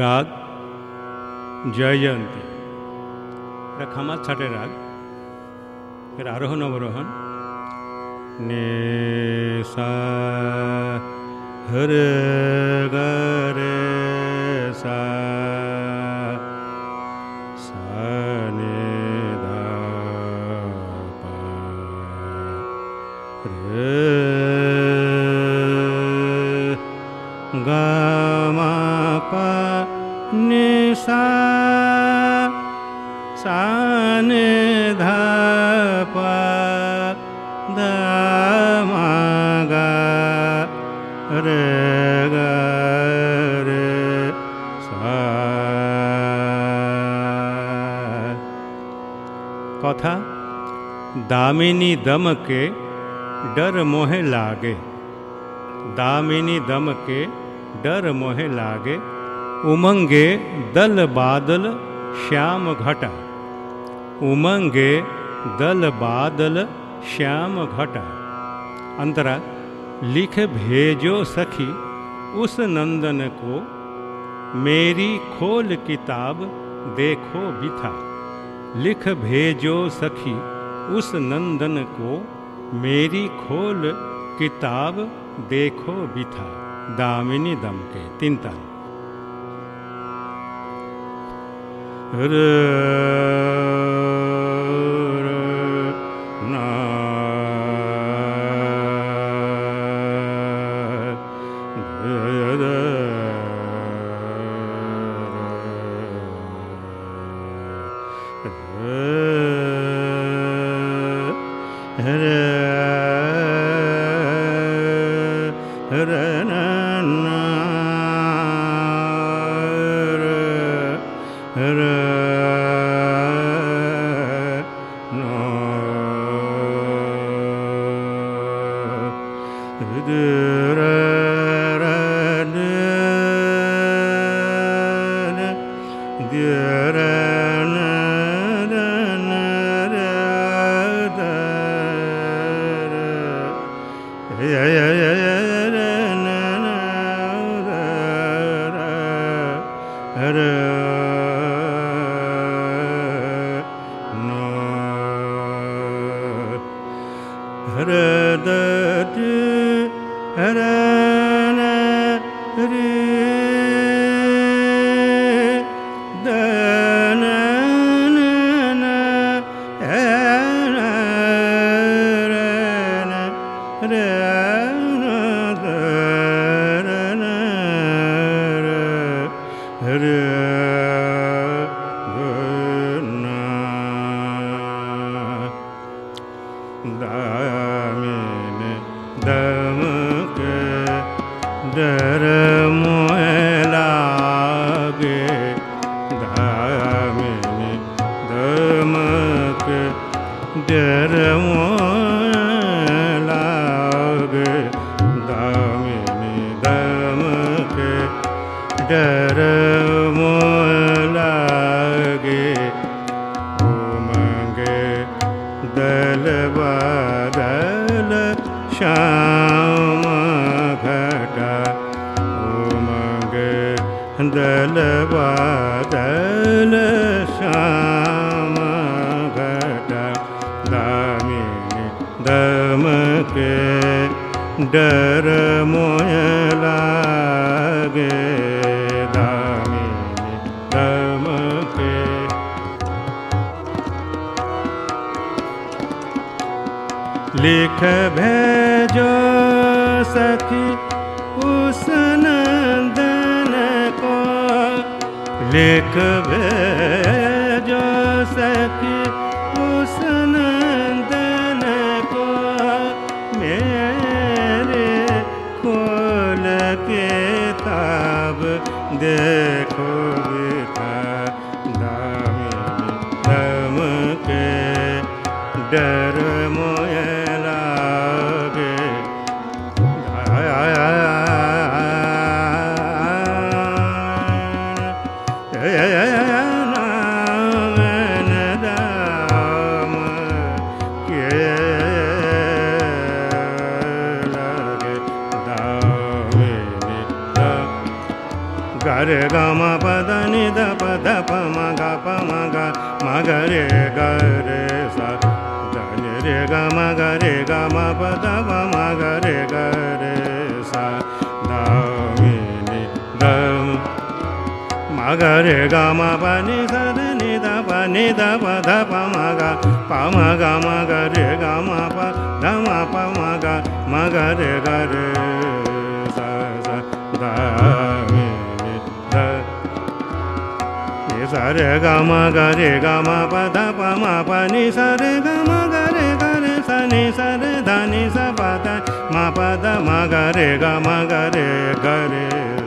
রাগ জয়জয়ন্তী এটা খামার ছাটের রাগ এর আরোহণ অবরোহণ নে সা হরে গরে সা Yeah. धा कथा दामिनी दम के डर मोहे लागे दामिनी दम के डर मोहे लागे उमंगे दल बादल श्याम घटा उमंगे दल बादल श्याम भटा अंतरा लिख भेजो सखी उस नंदन को मेरी खोल किताब देखो बिथा लिख भेजो सखी उस नंदन को मेरी खोल किताब देखो बिथा दामिनी दम के तीन Hare Hare ध नयामि दमकरम्मिक डर मो डर लागे उमङ्गे दल बादल श्याम घटा उमङ्गे दल बादल श्याम घटा दामिनी दमके डर लागे लिख भेज सखी उस नंदन को लिख भेज सखी उस नंदन को मेरे खोल के ताब देखो दाम दम के डर गर ग पद नि पद प म ग प म ग म ग रे ग रे स धन रे ग म ग रे ग म प द प म ग रे ग रे स दामिनी द म ग रे ग म प नि स ध नि द प नि द प द प म ग प म ग म ग रे ग म प द म प म ग म ग रे ग रे स स द re ga ma ga re ga ma pa da pa ma pa ni sa re ga ma ga re ga re sa ni sa re da ni sa pa da ma pa da ma ga re ga ma ga re ga re